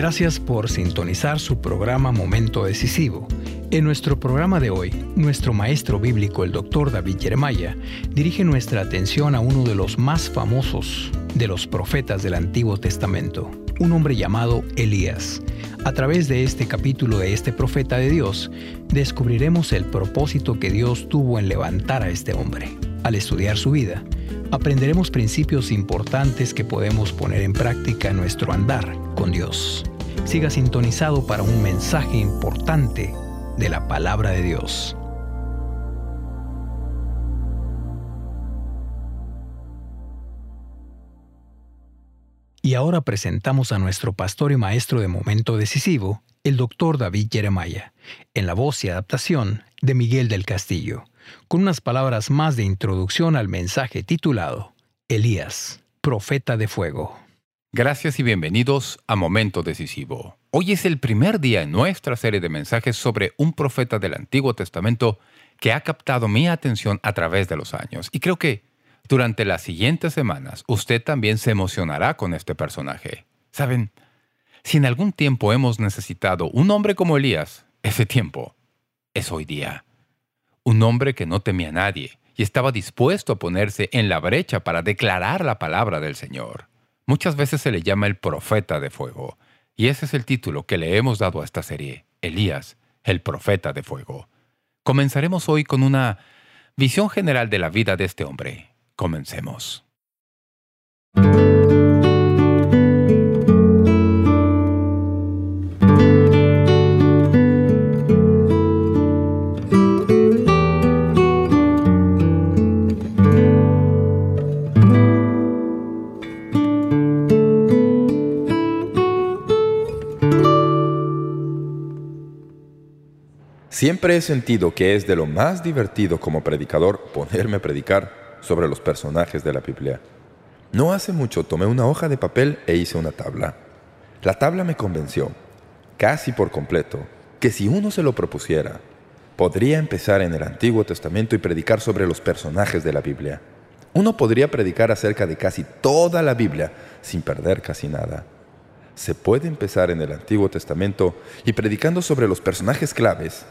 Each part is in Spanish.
Gracias por sintonizar su programa Momento Decisivo. En nuestro programa de hoy, nuestro maestro bíblico, el doctor David Jeremiah, dirige nuestra atención a uno de los más famosos de los profetas del Antiguo Testamento, un hombre llamado Elías. A través de este capítulo de este profeta de Dios, descubriremos el propósito que Dios tuvo en levantar a este hombre. Al estudiar su vida, aprenderemos principios importantes que podemos poner en práctica en nuestro andar con Dios. Siga sintonizado para un mensaje importante de la palabra de Dios. Y ahora presentamos a nuestro pastor y maestro de momento decisivo, el doctor David Jeremiah, en la voz y adaptación de Miguel del Castillo con unas palabras más de introducción al mensaje titulado Elías, profeta de fuego. Gracias y bienvenidos a Momento Decisivo. Hoy es el primer día en nuestra serie de mensajes sobre un profeta del Antiguo Testamento que ha captado mi atención a través de los años. Y creo que durante las siguientes semanas usted también se emocionará con este personaje. ¿Saben? Si en algún tiempo hemos necesitado un hombre como Elías, ese tiempo es hoy día un hombre que no temía a nadie y estaba dispuesto a ponerse en la brecha para declarar la palabra del Señor. Muchas veces se le llama el profeta de fuego, y ese es el título que le hemos dado a esta serie, Elías, el profeta de fuego. Comenzaremos hoy con una visión general de la vida de este hombre. Comencemos. Siempre he sentido que es de lo más divertido como predicador ponerme a predicar sobre los personajes de la Biblia. No hace mucho tomé una hoja de papel e hice una tabla. La tabla me convenció, casi por completo, que si uno se lo propusiera, podría empezar en el Antiguo Testamento y predicar sobre los personajes de la Biblia. Uno podría predicar acerca de casi toda la Biblia sin perder casi nada. Se puede empezar en el Antiguo Testamento y predicando sobre los personajes claves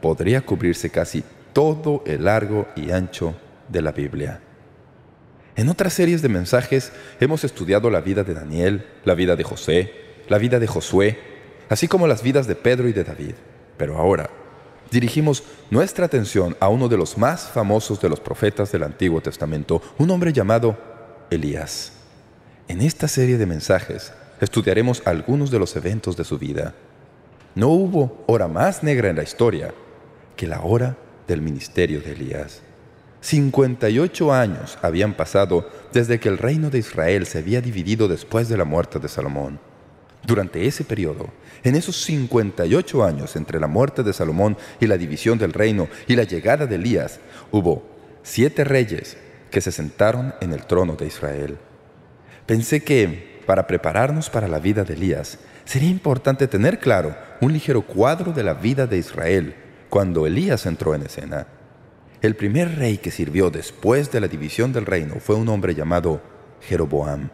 podría cubrirse casi todo el largo y ancho de la Biblia. En otras series de mensajes hemos estudiado la vida de Daniel, la vida de José, la vida de Josué, así como las vidas de Pedro y de David. Pero ahora dirigimos nuestra atención a uno de los más famosos de los profetas del Antiguo Testamento, un hombre llamado Elías. En esta serie de mensajes estudiaremos algunos de los eventos de su vida. No hubo hora más negra en la historia que la hora del ministerio de Elías. 58 años habían pasado desde que el reino de Israel se había dividido después de la muerte de Salomón. Durante ese periodo, en esos 58 años entre la muerte de Salomón y la división del reino y la llegada de Elías, hubo siete reyes que se sentaron en el trono de Israel. Pensé que, para prepararnos para la vida de Elías, sería importante tener claro un ligero cuadro de la vida de Israel cuando Elías entró en escena. El primer rey que sirvió después de la división del reino fue un hombre llamado Jeroboam.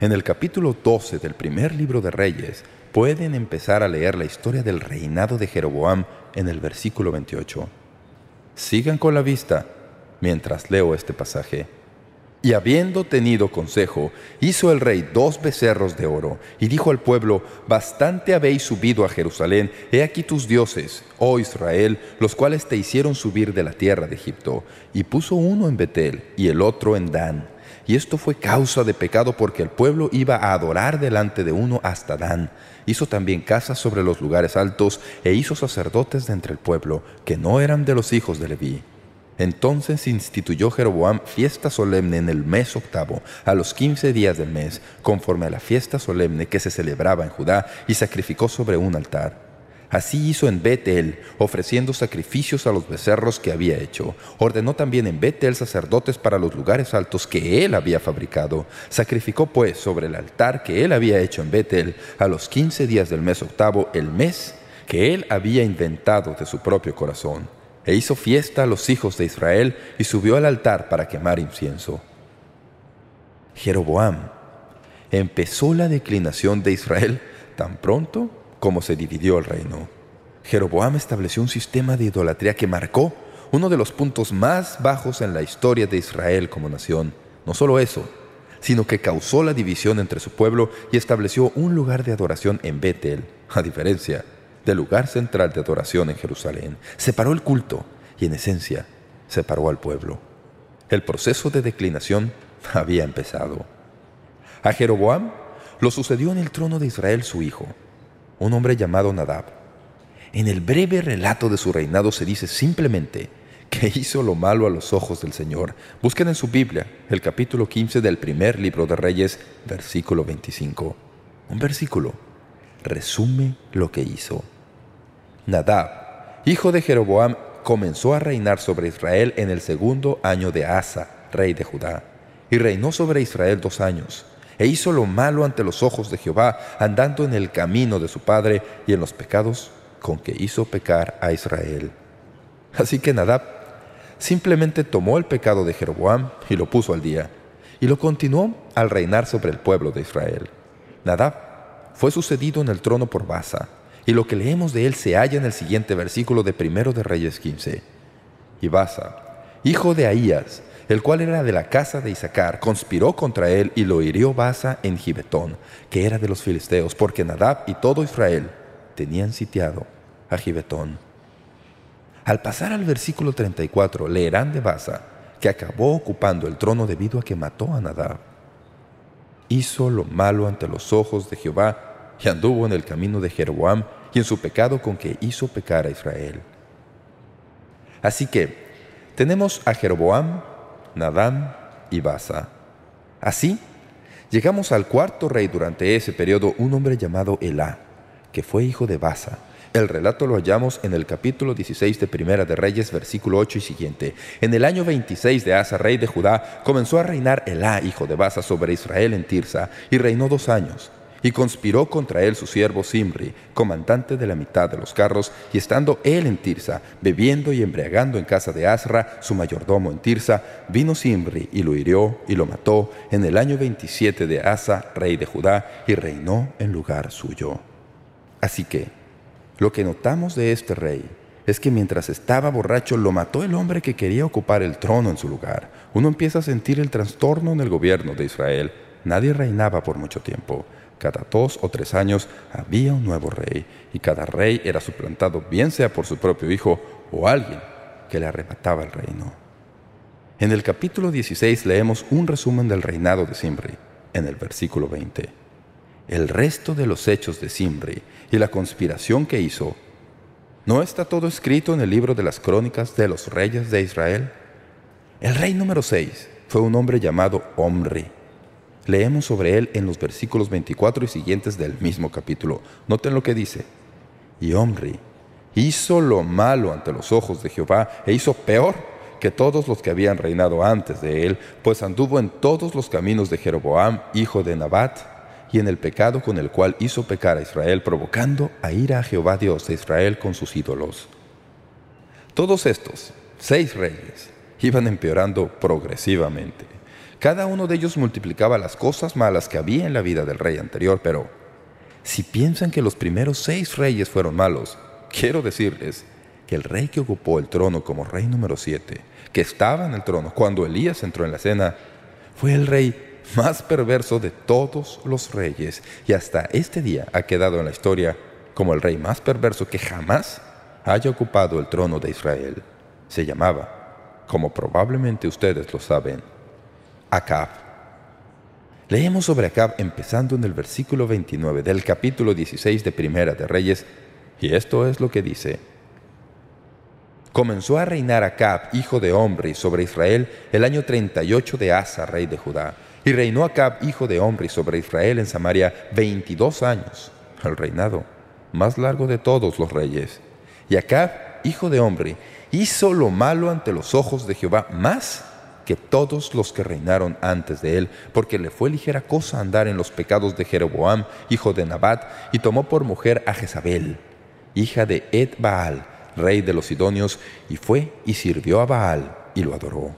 En el capítulo 12 del primer libro de Reyes pueden empezar a leer la historia del reinado de Jeroboam en el versículo 28. Sigan con la vista mientras leo este pasaje. Y habiendo tenido consejo, hizo el rey dos becerros de oro, y dijo al pueblo, Bastante habéis subido a Jerusalén, he aquí tus dioses, oh Israel, los cuales te hicieron subir de la tierra de Egipto. Y puso uno en Betel, y el otro en Dan. Y esto fue causa de pecado porque el pueblo iba a adorar delante de uno hasta Dan. Hizo también casas sobre los lugares altos, e hizo sacerdotes de entre el pueblo, que no eran de los hijos de Leví. Entonces instituyó Jeroboam fiesta solemne en el mes octavo, a los quince días del mes, conforme a la fiesta solemne que se celebraba en Judá, y sacrificó sobre un altar. Así hizo en Betel, ofreciendo sacrificios a los becerros que había hecho. Ordenó también en Betel sacerdotes para los lugares altos que él había fabricado. Sacrificó pues sobre el altar que él había hecho en Betel, a los quince días del mes octavo, el mes que él había inventado de su propio corazón e hizo fiesta a los hijos de Israel y subió al altar para quemar incienso. Jeroboam empezó la declinación de Israel tan pronto como se dividió el reino. Jeroboam estableció un sistema de idolatría que marcó uno de los puntos más bajos en la historia de Israel como nación. No solo eso, sino que causó la división entre su pueblo y estableció un lugar de adoración en Betel, a diferencia del lugar central de adoración en Jerusalén. Separó el culto y, en esencia, separó al pueblo. El proceso de declinación había empezado. A Jeroboam lo sucedió en el trono de Israel su hijo, un hombre llamado Nadab. En el breve relato de su reinado se dice simplemente que hizo lo malo a los ojos del Señor. Busquen en su Biblia el capítulo 15 del primer libro de Reyes, versículo 25. Un versículo resume lo que hizo. Nadab, hijo de Jeroboam, comenzó a reinar sobre Israel en el segundo año de Asa, rey de Judá, y reinó sobre Israel dos años e hizo lo malo ante los ojos de Jehová, andando en el camino de su padre y en los pecados con que hizo pecar a Israel. Así que Nadab simplemente tomó el pecado de Jeroboam y lo puso al día, y lo continuó al reinar sobre el pueblo de Israel. Nadab fue sucedido en el trono por Basa, y lo que leemos de él se halla en el siguiente versículo de Primero de Reyes 15. Y Basa, hijo de Ahías, el cual era de la casa de Isaacar, conspiró contra él y lo hirió Basa en Gibetón, que era de los filisteos, porque Nadab y todo Israel tenían sitiado a Gibetón. Al pasar al versículo 34, leerán de Basa, que acabó ocupando el trono debido a que mató a Nadab. Hizo lo malo ante los ojos de Jehová y anduvo en el camino de Jeroboam y en su pecado con que hizo pecar a Israel. Así que tenemos a Jeroboam, Nadam y Basa. Así, llegamos al cuarto rey durante ese periodo, un hombre llamado Elá, que fue hijo de Basa. El relato lo hallamos en el capítulo 16 de Primera de Reyes, versículo 8 y siguiente. En el año 26 de Asa, rey de Judá, comenzó a reinar Elá, hijo de Basa, sobre Israel en Tirsa, y reinó dos años. Y conspiró contra él su siervo Simri, comandante de la mitad de los carros, y estando él en Tirsa, bebiendo y embriagando en casa de Asra, su mayordomo en Tirsa, vino Simri y lo hirió y lo mató en el año 27 de Asa, rey de Judá, y reinó en lugar suyo. Así que, lo que notamos de este rey es que mientras estaba borracho lo mató el hombre que quería ocupar el trono en su lugar. Uno empieza a sentir el trastorno en el gobierno de Israel. Nadie reinaba por mucho tiempo. Cada dos o tres años había un nuevo rey, y cada rey era suplantado bien sea por su propio hijo o alguien que le arrebataba el reino. En el capítulo 16 leemos un resumen del reinado de Simri, en el versículo 20. El resto de los hechos de Simri y la conspiración que hizo, ¿no está todo escrito en el libro de las crónicas de los reyes de Israel? El rey número 6 fue un hombre llamado Omri, Leemos sobre él en los versículos 24 y siguientes del mismo capítulo. Noten lo que dice. Y Omri hizo lo malo ante los ojos de Jehová e hizo peor que todos los que habían reinado antes de él, pues anduvo en todos los caminos de Jeroboam, hijo de Nabat, y en el pecado con el cual hizo pecar a Israel, provocando a ira a Jehová Dios de Israel con sus ídolos. Todos estos, seis reyes, iban empeorando progresivamente. Cada uno de ellos multiplicaba las cosas malas que había en la vida del rey anterior, pero si piensan que los primeros seis reyes fueron malos, quiero decirles que el rey que ocupó el trono como rey número siete, que estaba en el trono cuando Elías entró en la escena, fue el rey más perverso de todos los reyes y hasta este día ha quedado en la historia como el rey más perverso que jamás haya ocupado el trono de Israel. Se llamaba, como probablemente ustedes lo saben, Acab. Leemos sobre Acab empezando en el versículo 29 del capítulo 16 de Primera de Reyes, y esto es lo que dice. Comenzó a reinar Acab, hijo de Omri, sobre Israel el año 38 de Asa, rey de Judá. Y reinó Acab, hijo de Omri, sobre Israel en Samaria 22 años, el reinado más largo de todos los reyes. Y Acab, hijo de Omri, hizo lo malo ante los ojos de Jehová más que todos los que reinaron antes de él, porque le fue ligera cosa andar en los pecados de Jeroboam, hijo de Nabat, y tomó por mujer a Jezabel, hija de Ed Baal, rey de los Sidonios, y fue y sirvió a Baal, y lo adoró.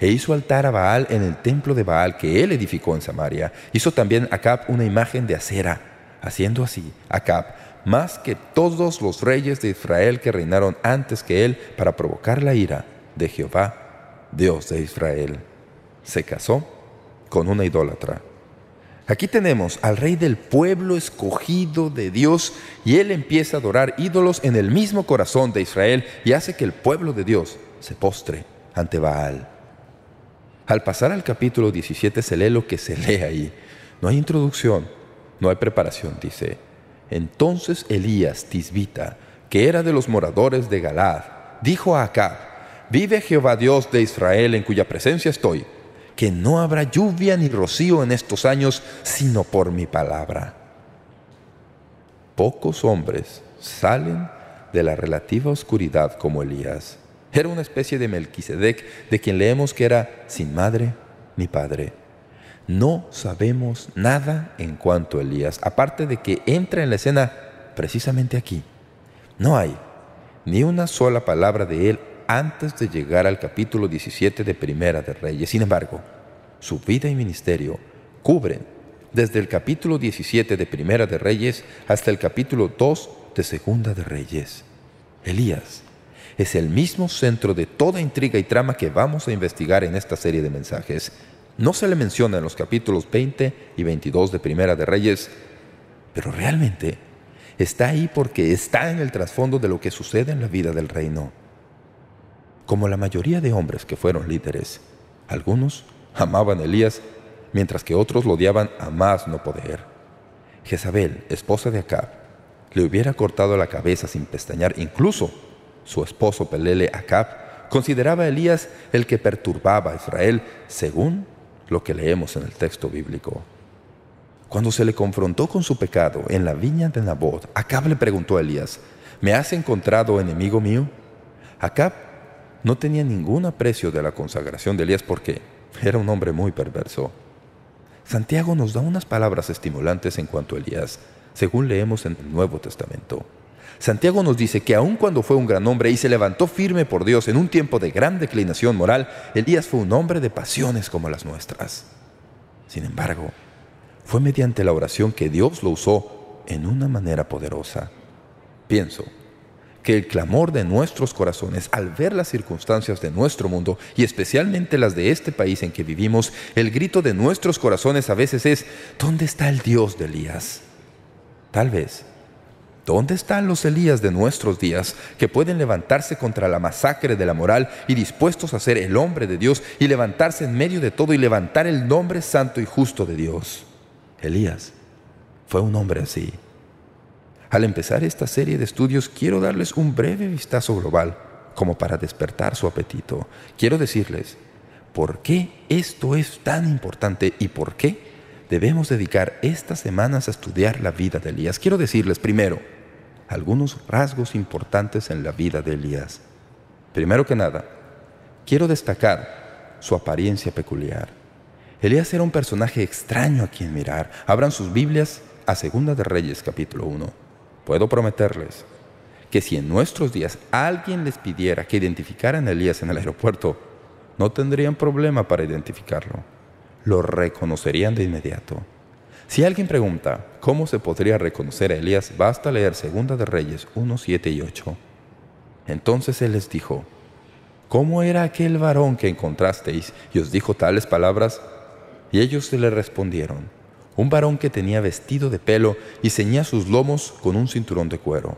E hizo altar a Baal en el templo de Baal que él edificó en Samaria. Hizo también Acab una imagen de acera, Haciendo así, Acab, más que todos los reyes de Israel que reinaron antes que él para provocar la ira de Jehová, Dios de Israel, se casó con una idólatra. Aquí tenemos al rey del pueblo escogido de Dios y él empieza a adorar ídolos en el mismo corazón de Israel y hace que el pueblo de Dios se postre ante Baal. Al pasar al capítulo 17 se lee lo que se lee ahí. No hay introducción, no hay preparación, dice. Entonces Elías Tisbita, que era de los moradores de Galad, dijo a Acab, «Vive Jehová Dios de Israel en cuya presencia estoy, que no habrá lluvia ni rocío en estos años, sino por mi palabra». Pocos hombres salen de la relativa oscuridad como Elías. Era una especie de Melquisedec de quien leemos que era sin madre ni padre. No sabemos nada en cuanto a Elías, aparte de que entra en la escena precisamente aquí. No hay ni una sola palabra de él antes de llegar al capítulo 17 de Primera de Reyes. Sin embargo, su vida y ministerio cubren desde el capítulo 17 de Primera de Reyes hasta el capítulo 2 de Segunda de Reyes. Elías es el mismo centro de toda intriga y trama que vamos a investigar en esta serie de mensajes. No se le menciona en los capítulos 20 y 22 de Primera de Reyes, pero realmente está ahí porque está en el trasfondo de lo que sucede en la vida del reino. Como la mayoría de hombres que fueron líderes, algunos amaban a Elías, mientras que otros lo odiaban a más no poder. Jezabel, esposa de Acab, le hubiera cortado la cabeza sin pestañear, incluso su esposo Pelele Acab, consideraba a Elías el que perturbaba a Israel, según lo que leemos en el texto bíblico. Cuando se le confrontó con su pecado en la viña de Nabot, Acab le preguntó a Elías, ¿me has encontrado enemigo mío? Acab no tenía ningún aprecio de la consagración de Elías porque era un hombre muy perverso. Santiago nos da unas palabras estimulantes en cuanto a Elías, según leemos en el Nuevo Testamento. Santiago nos dice que aun cuando fue un gran hombre y se levantó firme por Dios en un tiempo de gran declinación moral, Elías fue un hombre de pasiones como las nuestras. Sin embargo, fue mediante la oración que Dios lo usó en una manera poderosa. Pienso que el clamor de nuestros corazones al ver las circunstancias de nuestro mundo y especialmente las de este país en que vivimos, el grito de nuestros corazones a veces es ¿Dónde está el Dios de Elías? Tal vez ¿Dónde están los Elías de nuestros días que pueden levantarse contra la masacre de la moral y dispuestos a ser el hombre de Dios y levantarse en medio de todo y levantar el nombre santo y justo de Dios? Elías fue un hombre así. Al empezar esta serie de estudios quiero darles un breve vistazo global como para despertar su apetito. Quiero decirles por qué esto es tan importante y por qué debemos dedicar estas semanas a estudiar la vida de Elías. Quiero decirles primero algunos rasgos importantes en la vida de Elías. Primero que nada, quiero destacar su apariencia peculiar. Elías era un personaje extraño a quien mirar. Abran sus Biblias a Segunda de Reyes, capítulo 1. Puedo prometerles que si en nuestros días alguien les pidiera que identificaran a Elías en el aeropuerto, no tendrían problema para identificarlo lo reconocerían de inmediato. Si alguien pregunta cómo se podría reconocer a Elías, basta leer Segunda de Reyes 1, 7 y 8. Entonces él les dijo, ¿Cómo era aquel varón que encontrasteis y os dijo tales palabras? Y ellos le respondieron, un varón que tenía vestido de pelo y ceñía sus lomos con un cinturón de cuero.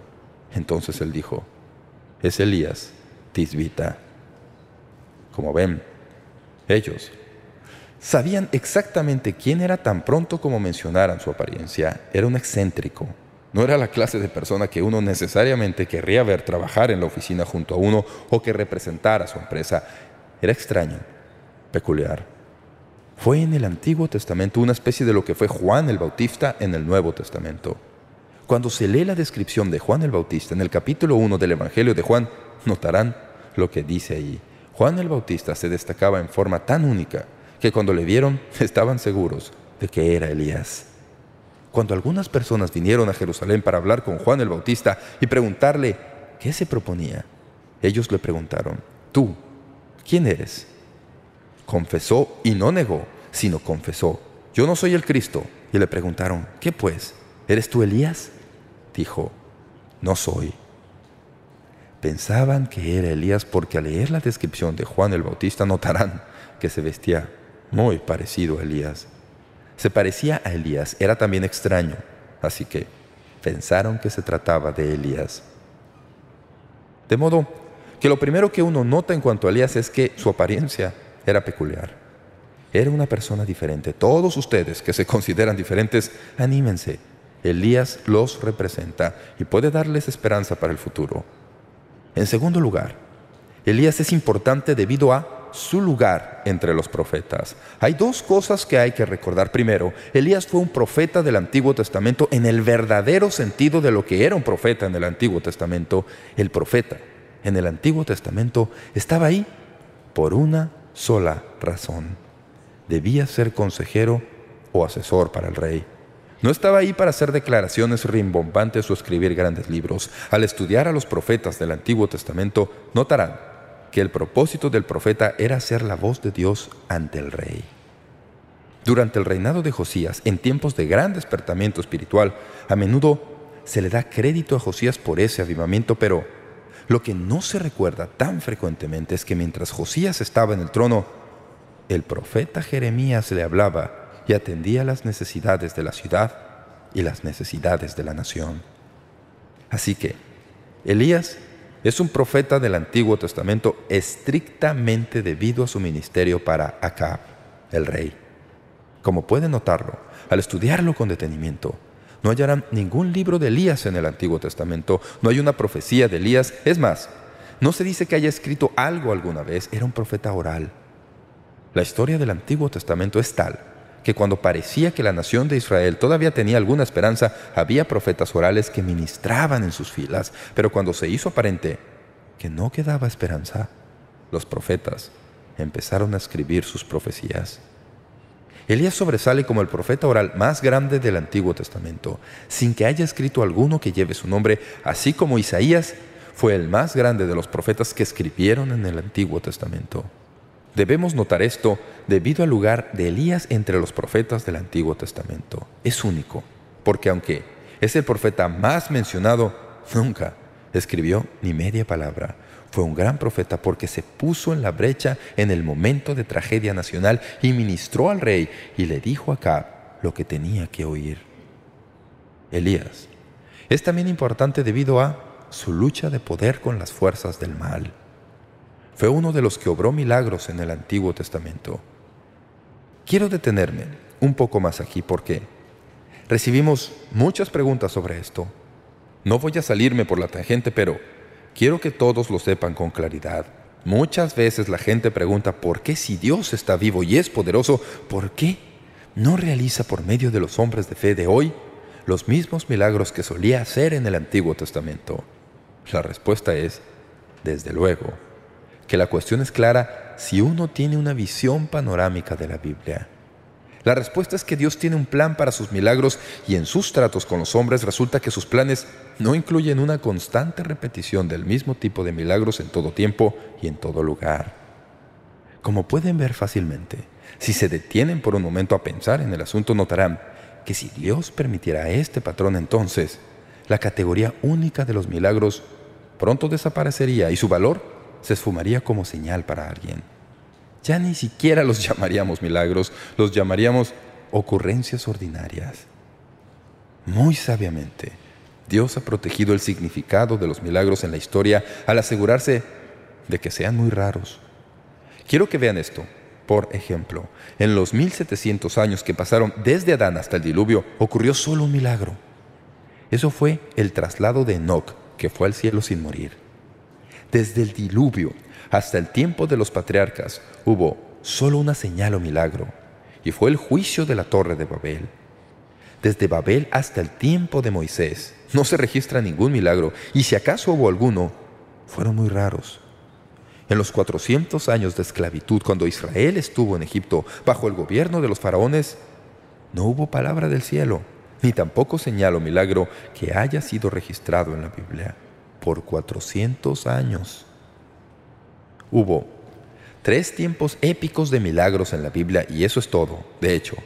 Entonces él dijo, es Elías, tisbita. Como ven, ellos Sabían exactamente quién era tan pronto como mencionaran su apariencia. Era un excéntrico. No era la clase de persona que uno necesariamente querría ver trabajar en la oficina junto a uno o que representara su empresa. Era extraño, peculiar. Fue en el Antiguo Testamento una especie de lo que fue Juan el Bautista en el Nuevo Testamento. Cuando se lee la descripción de Juan el Bautista en el capítulo 1 del Evangelio de Juan, notarán lo que dice allí. Juan el Bautista se destacaba en forma tan única que cuando le vieron estaban seguros de que era Elías. Cuando algunas personas vinieron a Jerusalén para hablar con Juan el Bautista y preguntarle qué se proponía, ellos le preguntaron, «¿Tú, quién eres?» Confesó y no negó, sino confesó, «Yo no soy el Cristo». Y le preguntaron, «¿Qué pues? ¿eres tú Elías? Dijo, no soy. Pensaban que era Elías porque al leer la descripción de Juan el Bautista notarán que se vestía muy parecido a Elías. Se parecía a Elías, era también extraño, así que pensaron que se trataba de Elías. De modo que lo primero que uno nota en cuanto a Elías es que su apariencia era peculiar. Era una persona diferente. Todos ustedes que se consideran diferentes, anímense. Elías los representa y puede darles esperanza para el futuro. En segundo lugar, Elías es importante debido a su lugar entre los profetas. Hay dos cosas que hay que recordar. Primero, Elías fue un profeta del Antiguo Testamento en el verdadero sentido de lo que era un profeta en el Antiguo Testamento. El profeta en el Antiguo Testamento estaba ahí por una sola razón. Debía ser consejero o asesor para el rey. No estaba ahí para hacer declaraciones rimbombantes o escribir grandes libros. Al estudiar a los profetas del Antiguo Testamento, notarán que el propósito del profeta era ser la voz de Dios ante el rey. Durante el reinado de Josías, en tiempos de gran despertamiento espiritual, a menudo se le da crédito a Josías por ese avivamiento, pero lo que no se recuerda tan frecuentemente es que mientras Josías estaba en el trono, el profeta Jeremías le hablaba y atendía las necesidades de la ciudad y las necesidades de la nación. Así que Elías es un profeta del Antiguo Testamento estrictamente debido a su ministerio para Acab, el rey. Como pueden notarlo, al estudiarlo con detenimiento, no hallarán ningún libro de Elías en el Antiguo Testamento, no hay una profecía de Elías. Es más, no se dice que haya escrito algo alguna vez, era un profeta oral. La historia del Antiguo Testamento es tal que cuando parecía que la nación de Israel todavía tenía alguna esperanza, había profetas orales que ministraban en sus filas, pero cuando se hizo aparente que no quedaba esperanza, los profetas empezaron a escribir sus profecías. Elías sobresale como el profeta oral más grande del Antiguo Testamento, sin que haya escrito alguno que lleve su nombre, así como Isaías fue el más grande de los profetas que escribieron en el Antiguo Testamento. Debemos notar esto debido al lugar de Elías entre los profetas del Antiguo Testamento. Es único, porque aunque es el profeta más mencionado, nunca escribió ni media palabra. Fue un gran profeta porque se puso en la brecha en el momento de tragedia nacional y ministró al rey y le dijo acá lo que tenía que oír. Elías es también importante debido a su lucha de poder con las fuerzas del mal. Fue uno de los que obró milagros en el Antiguo Testamento. Quiero detenerme un poco más aquí porque recibimos muchas preguntas sobre esto. No voy a salirme por la tangente, pero quiero que todos lo sepan con claridad. Muchas veces la gente pregunta por qué si Dios está vivo y es poderoso, ¿por qué no realiza por medio de los hombres de fe de hoy los mismos milagros que solía hacer en el Antiguo Testamento? La respuesta es, desde luego, que la cuestión es clara si uno tiene una visión panorámica de la Biblia. La respuesta es que Dios tiene un plan para sus milagros y en sus tratos con los hombres resulta que sus planes no incluyen una constante repetición del mismo tipo de milagros en todo tiempo y en todo lugar. Como pueden ver fácilmente, si se detienen por un momento a pensar en el asunto notarán que si Dios permitiera este patrón entonces, la categoría única de los milagros pronto desaparecería y su valor se esfumaría como señal para alguien. Ya ni siquiera los llamaríamos milagros, los llamaríamos ocurrencias ordinarias. Muy sabiamente, Dios ha protegido el significado de los milagros en la historia al asegurarse de que sean muy raros. Quiero que vean esto. Por ejemplo, en los 1700 años que pasaron desde Adán hasta el diluvio, ocurrió solo un milagro. Eso fue el traslado de Enoch, que fue al cielo sin morir. Desde el diluvio hasta el tiempo de los patriarcas hubo solo una señal o milagro, y fue el juicio de la torre de Babel. Desde Babel hasta el tiempo de Moisés no se registra ningún milagro, y si acaso hubo alguno, fueron muy raros. En los 400 años de esclavitud, cuando Israel estuvo en Egipto bajo el gobierno de los faraones, no hubo palabra del cielo, ni tampoco señal o milagro que haya sido registrado en la Biblia por 400 años. Hubo tres tiempos épicos de milagros en la Biblia y eso es todo. De hecho,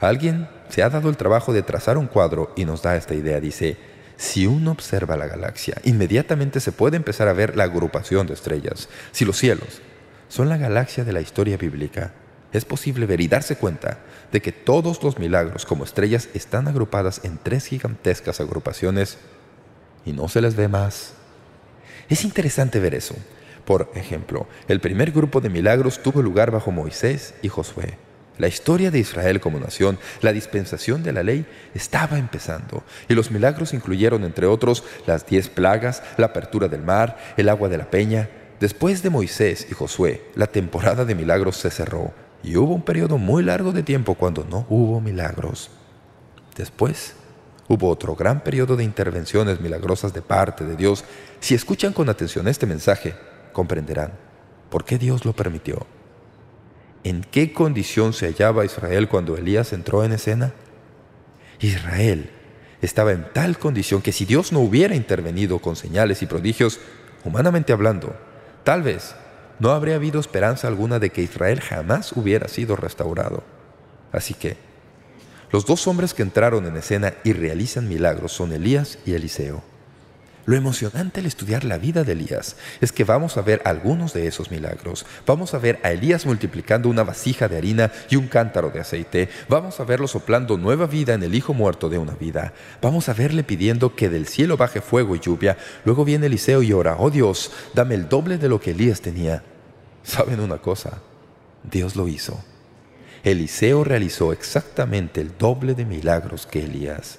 Alguien se ha dado el trabajo de trazar un cuadro y nos da esta idea. Dice, si uno observa la galaxia, inmediatamente se puede empezar a ver la agrupación de estrellas. Si los cielos son la galaxia de la historia bíblica, es posible ver y darse cuenta de que todos los milagros como estrellas están agrupadas en tres gigantescas agrupaciones y no se les ve más. Es interesante ver eso. Por ejemplo, el primer grupo de milagros tuvo lugar bajo Moisés y Josué. La historia de Israel como nación, la dispensación de la ley, estaba empezando, y los milagros incluyeron, entre otros, las diez plagas, la apertura del mar, el agua de la peña. Después de Moisés y Josué, la temporada de milagros se cerró, y hubo un periodo muy largo de tiempo cuando no hubo milagros. Después, hubo otro gran periodo de intervenciones milagrosas de parte de Dios. Si escuchan con atención este mensaje, comprenderán por qué Dios lo permitió. ¿En qué condición se hallaba Israel cuando Elías entró en escena? Israel estaba en tal condición que si Dios no hubiera intervenido con señales y prodigios, humanamente hablando, tal vez no habría habido esperanza alguna de que Israel jamás hubiera sido restaurado. Así que, los dos hombres que entraron en escena y realizan milagros son Elías y Eliseo. Lo emocionante al estudiar la vida de Elías es que vamos a ver algunos de esos milagros. Vamos a ver a Elías multiplicando una vasija de harina y un cántaro de aceite. Vamos a verlo soplando nueva vida en el hijo muerto de una vida. Vamos a verle pidiendo que del cielo baje fuego y lluvia. Luego viene Eliseo y ora, «Oh Dios, dame el doble de lo que Elías tenía». ¿Saben una cosa? Dios lo hizo. Eliseo realizó exactamente el doble de milagros que Elías.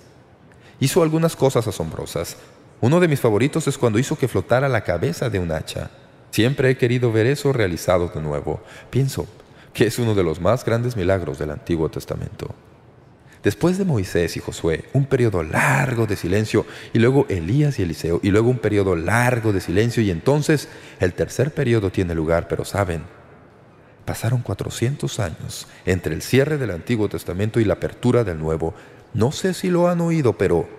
Hizo algunas cosas asombrosas. Uno de mis favoritos es cuando hizo que flotara la cabeza de un hacha. Siempre he querido ver eso realizado de nuevo. Pienso que es uno de los más grandes milagros del Antiguo Testamento. Después de Moisés y Josué, un periodo largo de silencio, y luego Elías y Eliseo, y luego un periodo largo de silencio, y entonces el tercer periodo tiene lugar, pero ¿saben? Pasaron 400 años entre el cierre del Antiguo Testamento y la apertura del Nuevo. No sé si lo han oído, pero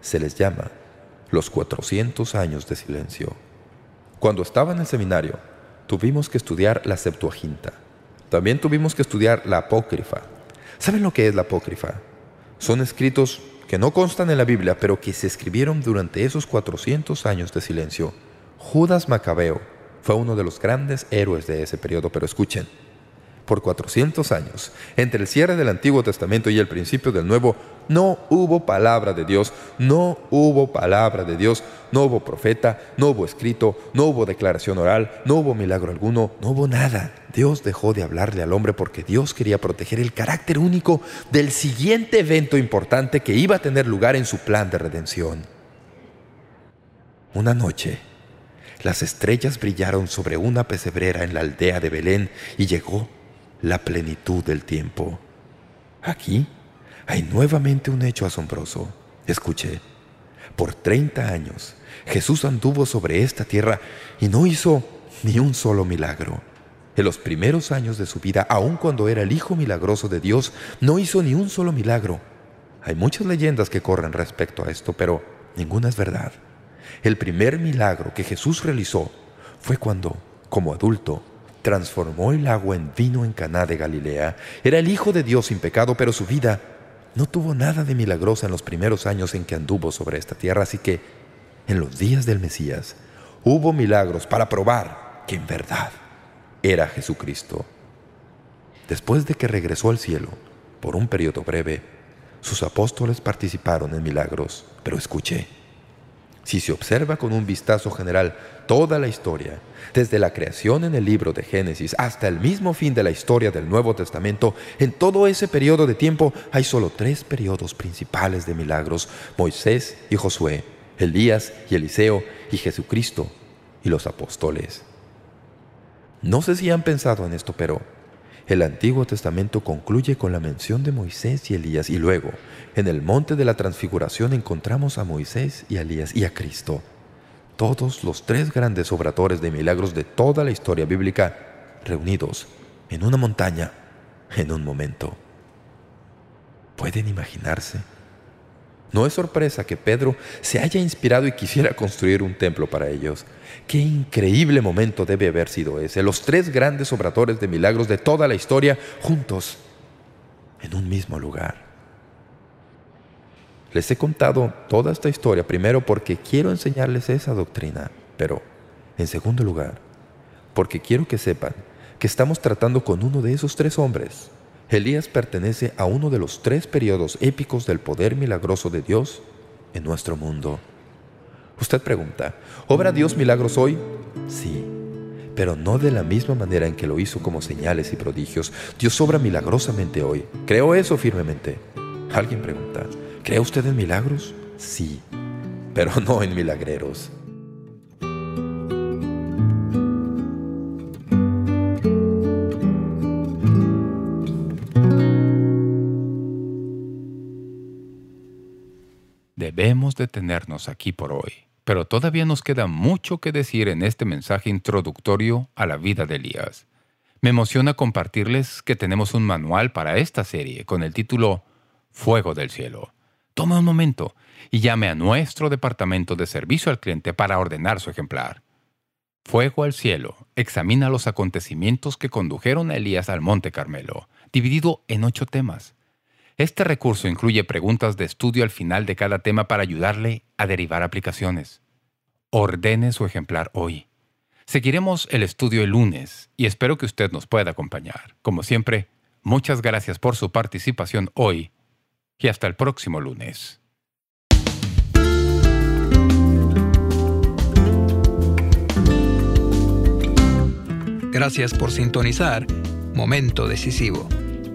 se les llama los 400 años de silencio. Cuando estaba en el seminario, tuvimos que estudiar la Septuaginta. También tuvimos que estudiar la Apócrifa. ¿Saben lo que es la Apócrifa? Son escritos que no constan en la Biblia, pero que se escribieron durante esos 400 años de silencio. Judas Macabeo fue uno de los grandes héroes de ese periodo, pero escuchen, por 400 años, entre el cierre del Antiguo Testamento y el principio del Nuevo, no hubo palabra de Dios, no hubo palabra de Dios, no hubo profeta, no hubo escrito, no hubo declaración oral, no hubo milagro alguno, no hubo nada. Dios dejó de hablarle al hombre porque Dios quería proteger el carácter único del siguiente evento importante que iba a tener lugar en su plan de redención. Una noche, las estrellas brillaron sobre una pesebrera en la aldea de Belén y llegó la plenitud del tiempo. Aquí hay nuevamente un hecho asombroso. Escuche, por 30 años Jesús anduvo sobre esta tierra y no hizo ni un solo milagro. En los primeros años de su vida, aun cuando era el Hijo milagroso de Dios, no hizo ni un solo milagro. Hay muchas leyendas que corren respecto a esto, pero ninguna es verdad. El primer milagro que Jesús realizó fue cuando, como adulto, transformó el agua en vino en Caná de Galilea. Era el Hijo de Dios sin pecado, pero su vida no tuvo nada de milagrosa en los primeros años en que anduvo sobre esta tierra, así que en los días del Mesías hubo milagros para probar que en verdad era Jesucristo. Después de que regresó al cielo, por un periodo breve, sus apóstoles participaron en milagros, pero escuché, si se observa con un vistazo general toda la historia, desde la creación en el libro de Génesis hasta el mismo fin de la historia del Nuevo Testamento, en todo ese periodo de tiempo hay solo tres periodos principales de milagros, Moisés y Josué, Elías y Eliseo y Jesucristo y los apóstoles. No sé si han pensado en esto, pero el Antiguo Testamento concluye con la mención de Moisés y Elías y luego, en el Monte de la Transfiguración encontramos a Moisés y a Elías y a Cristo. Todos los tres grandes obradores de milagros de toda la historia bíblica reunidos en una montaña en un momento. ¿Pueden imaginarse? No es sorpresa que Pedro se haya inspirado y quisiera construir un templo para ellos. ¡Qué increíble momento debe haber sido ese! Los tres grandes obradores de milagros de toda la historia juntos. en un mismo lugar. Les he contado toda esta historia primero porque quiero enseñarles esa doctrina, pero en segundo lugar, porque quiero que sepan que estamos tratando con uno de esos tres hombres. Elías pertenece a uno de los tres periodos épicos del poder milagroso de Dios en nuestro mundo. Usted pregunta, ¿obra Dios milagros hoy? Sí, pero no de la misma manera en que lo hizo como señales y prodigios. Dios obra milagrosamente hoy. Creo eso firmemente. Alguien pregunta, ¿cree usted en milagros? Sí, pero no en milagreros. Debemos detenernos aquí por hoy, pero todavía nos queda mucho que decir en este mensaje introductorio a la vida de Elías. Me emociona compartirles que tenemos un manual para esta serie con el título Fuego del Cielo. Tome un momento y llame a nuestro departamento de servicio al cliente para ordenar su ejemplar. Fuego al Cielo examina los acontecimientos que condujeron a Elías al Monte Carmelo, dividido en ocho temas. Este recurso incluye preguntas de estudio al final de cada tema para ayudarle a derivar aplicaciones. Ordene su ejemplar hoy. Seguiremos el estudio el lunes y espero que usted nos pueda acompañar. Como siempre, muchas gracias por su participación hoy y hasta el próximo lunes. Gracias por sintonizar Momento Decisivo.